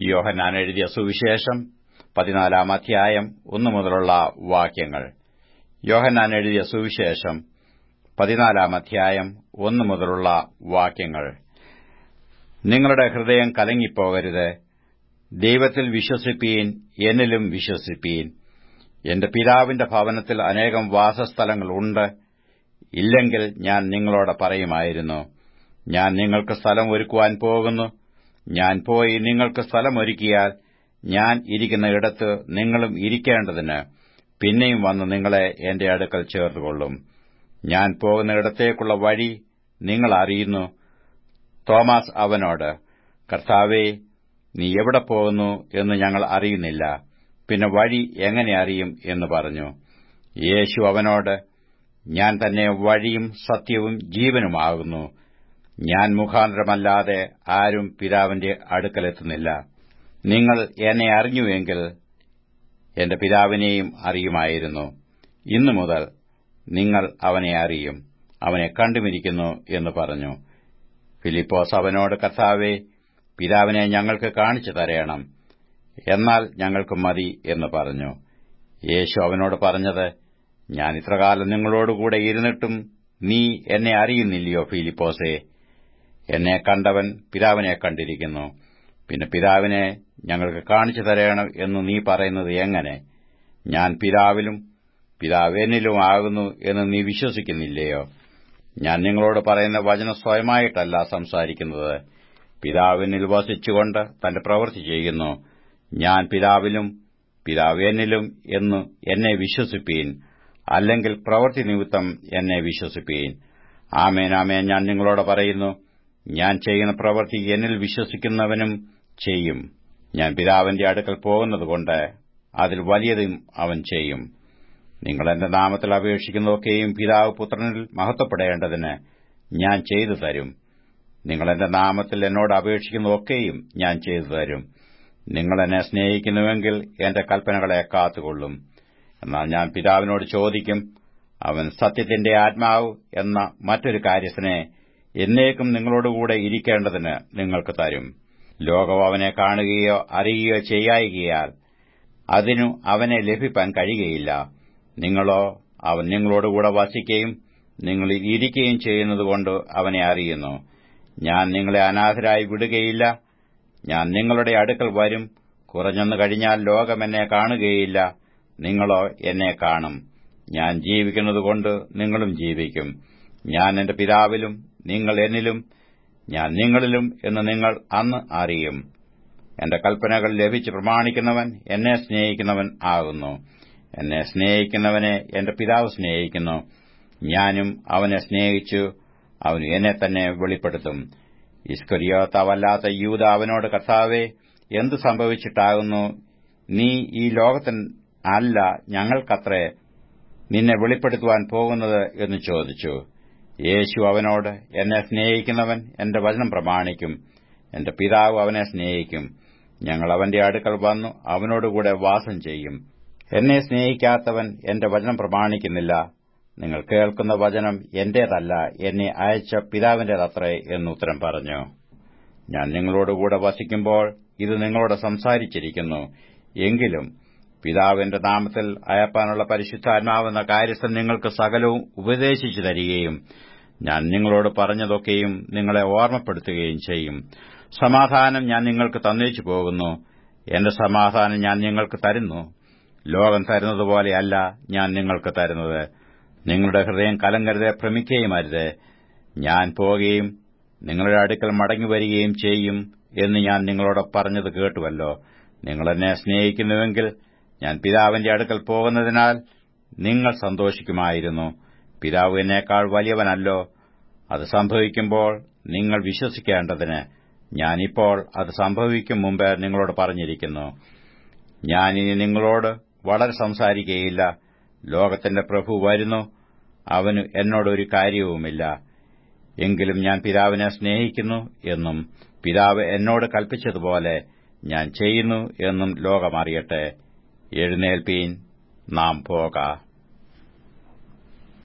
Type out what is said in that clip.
യോഹന്നാൻ എഴുതിയ സുവിശേഷം പതിനാലാം അധ്യായം ഒന്നു മുതലുള്ള വാക്യങ്ങൾ. യോഹന്നാൻ എഴുതിയ സുവിശേഷം പതിനാലാം അധ്യായം ഒന്നു മുതലുള്ള വാക്യങ്ങൾ. നിങ്ങളുടെ ഹൃദയം കലങ്ങിപ്പോകരുത്. ദൈവത്തിൽ വിശ്വസിപ്പീൻ എന്നിലും വിശ്വസിപ്പീൻ. എന്റെ പിതാവിന്റെ ഭവനത്തിൽ അനേകം വാസസ്ഥലങ്ങളുണ്ട് ഇല്ലെങ്കിൽ ഞാൻ നിങ്ങളോട് പറയുമായിരുന്നു ഞാൻ നിങ്ങൾക്ക് സ്ഥലം ഒരുക്കുവാൻ പോകുന്നു. ഞാൻ പോയി നിങ്ങൾക്ക് സ്ഥലമൊരുക്കിയാൽ ഞാൻ ഇരിക്കുന്ന ഇടത്ത് നിങ്ങളും ഇരിക്കേണ്ടതിന് പിന്നെയും വന്ന് നിങ്ങളെ എന്റെ അടുക്കൽ ചേർത്തുകൊള്ളും ഞാൻ പോകുന്ന ഇടത്തേക്കുള്ള വഴി നിങ്ങൾ അറിയുന്നു. തോമസ് അവനോട് കർത്താവേ നീ എവിടെ പോകുന്നു എന്ന് ഞങ്ങൾ അറിയുന്നില്ല. പിന്നെ വഴി എങ്ങനെ അറിയും? എന്ന് പറഞ്ഞു. യേശു അവനോട് ഞാൻ തന്നെ വഴിയും സത്യവും ജീവനുമാകുന്നു. ഞാൻ മുഖാന്തരമല്ലാതെ ആരും പിതാവിന്റെ അടുക്കലെത്തുന്നില്ല. നിങ്ങൾ എന്നെ അറിഞ്ഞുവെങ്കിൽ എന്റെ പിതാവിനെയും അറിയുമായിരുന്നു. ഇന്നു മുതൽ നിങ്ങൾ അവനെ അറിയും. അവനെ കണ്ടുമിരിക്കുന്നു എന്ന് പറഞ്ഞു. ഫിലിപ്പോസ് അവനോട് കർത്താവെ പിതാവിനെ ഞങ്ങൾക്ക് കാണിച്ചു തരയണം എന്നാൽ ഞങ്ങൾക്ക് മതി എന്ന് പറഞ്ഞു. യേശു അവനോട് പറഞ്ഞത് ഞാൻ ഇത്രകാലം നിങ്ങളോടുകൂടെ ഇരുന്നിട്ടും നീ എന്നെ അറിയുന്നില്ലയോ ഫിലിപ്പോസേ? എന്നെ കണ്ടവൻ പിതാവിനെ കണ്ടിരിക്കുന്നു. പിന്നെ പിതാവിനെ ഞങ്ങൾക്ക് കാണിച്ചു തരണം എന്ന് നീ പറയുന്നത് എങ്ങനെ? ഞാൻ പിതാവിലും പിതാവ് എന്നിലും ആകുന്നു എന്ന് നീ വിശ്വസിക്കുന്നില്ലയോ? ഞാൻ നിങ്ങളോട് പറയുന്ന വചനം സ്വയമായിട്ടല്ല സംസാരിക്കുന്നത്. പിതാവിനിൽ വസിച്ചുകൊണ്ട് തന്റെ പ്രവൃത്തി ചെയ്യുന്നു. ഞാൻ പിതാവിലും പിതാവ് എന്നിലും എന്ന് എന്നെ വിശ്വസിപ്പീൻ. അല്ലെങ്കിൽ പ്രവൃത്തി നിമിത്തം എന്നെ വിശ്വസിപ്പീൻ. ആമേനാമേ ഞാൻ നിങ്ങളോട് പറയുന്നു ഞാൻ ചെയ്യുന്ന പ്രവൃത്തി എന്നിൽ വിശ്വസിക്കുന്നവനും ചെയ്യും. ഞാൻ പിതാവിന്റെ അടുക്കൽ പോകുന്നതുകൊണ്ട് അതിൽ വലിയതും അവൻ ചെയ്യും. നിങ്ങൾ എന്റെ നാമത്തിൽ അപേക്ഷിക്കുന്നതൊക്കെയും പിതാവ് പുത്രനിൽ മഹത്വപ്പെടേണ്ടതിന് ഞാൻ ചെയ്തു തരും. നിങ്ങൾ എന്റെ നാമത്തിൽ എന്നോട് അപേക്ഷിക്കുന്നതൊക്കെയും ഞാൻ ചെയ്തു തരും. നിങ്ങൾ എന്നെ സ്നേഹിക്കുന്നുവെങ്കിൽ എന്റെ കൽപ്പനകളെ കാത്തുകൊള്ളും. എന്നാൽ ഞാൻ പിതാവിനോട് ചോദിക്കും അവൻ സത്യത്തിന്റെ ആത്മാവ് എന്ന മറ്റൊരു കാര്യസ്ഥനെ എന്നേക്കും നിങ്ങളോടുകൂടെ ഇരിക്കേണ്ടതിന് നിങ്ങൾക്ക് തരും. ലോകം അവനെ കാണുകയോ അറിയുകയോ ചെയ്യായികയാൽ അതിനു അവനെ ലഭിപ്പാൻ കഴിയുകയില്ല. നിങ്ങളോ അവൻ നിങ്ങളോടുകൂടെ വസിക്കുകയും നിങ്ങൾ ഇരിക്കുകയും ചെയ്യുന്നതുകൊണ്ട് അവനെ അറിയുന്നു. ഞാൻ നിങ്ങളെ അനാഥരായി വിടുകയില്ല. ഞാൻ നിങ്ങളുടെ അടുക്കൽ വരും. കുറഞ്ഞെന്നു കഴിഞ്ഞാൽ ലോകം എന്നെ കാണുകയില്ല. നിങ്ങളോ എന്നെ കാണും. ഞാൻ ജീവിക്കുന്നതുകൊണ്ട് നിങ്ങളും ജീവിക്കും. ഞാൻ എന്റെ പിതാവിലും നിങ്ങൾ എന്നിലും ഞാൻ നിങ്ങളിലും എന്ന് നിങ്ങൾ അന്ന് അറിയും. എന്റെ കൽപ്പനകൾ ലഭിച്ച് പ്രമാണിക്കുന്നവൻ എന്നെ സ്നേഹിക്കുന്നവൻ ആകുന്നു. എന്നെ സ്നേഹിക്കുന്നവനെ എന്റെ പിതാവ് സ്നേഹിക്കുന്നു. ഞാനും അവനെ സ്നേഹിച്ചു അവന് എന്നെ തന്നെ വെളിപ്പെടുത്തും. ഇസ്കരിയോത്താവല്ലാത്ത യൂത അവനോട് കർത്താവെ എന്തു സംഭവിച്ചിട്ടാകുന്നു? നീ ഈ ലോകത്തിൽ അല്ല ഞങ്ങൾക്കത്രേ നിന്നെ വെളിപ്പെടുത്തുവാൻ പോകുന്നത്? എന്ന് ചോദിച്ചു. യേശു അവനോട് എന്നെ സ്നേഹിക്കുന്നവൻ എന്റെ വചനം പ്രമാണിക്കും. എന്റെ പിതാവ് അവനെ സ്നേഹിക്കും. ഞങ്ങൾ അവന്റെ അടുക്കൽ വന്നു അവനോടുകൂടെ വാസം ചെയ്യും. എന്നെ സ്നേഹിക്കാത്തവൻ എന്റെ വചനം പ്രമാണിക്കുന്നില്ല. നിങ്ങൾ കേൾക്കുന്ന വചനം എന്റേതല്ല എന്നെ അയച്ച പിതാവിന്റേതത്രേ എന്നുത്തരം പറഞ്ഞു. ഞാൻ നിങ്ങളോടുകൂടെ വസിക്കുമ്പോൾ ഇത് നിങ്ങളോട് സംസാരിച്ചിരിക്കുന്നു. എങ്കിലും പിതാവിന്റെ നാമത്തിൽ അയപ്പാനുള്ള പരിശുദ്ധാത്മാവെന്ന കാര്യസ്ഥൻ നിങ്ങൾക്ക് സകലവും ഉപദേശിച്ചു തരികയും ഞാൻ നിങ്ങളോട് പറഞ്ഞതൊക്കെയും നിങ്ങളെ ഓർമ്മപ്പെടുത്തുകയും ചെയ്യും. സമാധാനം ഞാൻ നിങ്ങൾക്ക് തന്നേച്ചു പോകുന്നു. എന്റെ സമാധാനം ഞാൻ നിങ്ങൾക്ക് തരുന്നു. ലോകം തരുന്നതുപോലെയല്ല ഞാൻ നിങ്ങൾക്ക് തരുന്നത്. നിങ്ങളുടെ ഹൃദയം കലങ്കരുതെ ഭ്രമിക്കുകയും അരുത്. ഞാൻ പോകുകയും നിങ്ങളുടെ അടുക്കൽ മടങ്ങിവരികയും ചെയ്യും എന്ന് ഞാൻ നിങ്ങളോട് പറഞ്ഞത് കേട്ടുവല്ലോ. നിങ്ങൾ എന്നെ സ്നേഹിക്കുന്നുവെങ്കിൽ ഞാൻ പിതാവിന്റെ അടുക്കൽ പോകുന്നതിനാൽ നിങ്ങൾ സന്തോഷിക്കുമായിരുന്നു. പിതാവ് എന്നേക്കാൾ വലിയവനല്ലോ. അത് സംഭവിക്കുമ്പോൾ നിങ്ങൾ വിശ്വസിക്കേണ്ടതിന് ഞാനിപ്പോൾ അത് സംഭവിക്കും മുമ്പ് നിങ്ങളോട് പറഞ്ഞിരിക്കുന്നു. ഞാനിനി നിങ്ങളോട് വളരെ സംസാരിക്കുകയില്ല. ലോകത്തിന്റെ പ്രഭു വരുന്നു. അവന് എന്നോടൊരു കാര്യവുമില്ല. എങ്കിലും ഞാൻ പിതാവിനെ സ്നേഹിക്കുന്നു എന്നും പിതാവ് എന്നോട് കൽപ്പിച്ചതുപോലെ ഞാൻ ചെയ്യുന്നു എന്നും ലോകമറിയട്ടെ എഴുന്നേൽപ്പീൻ നാം പോകാം.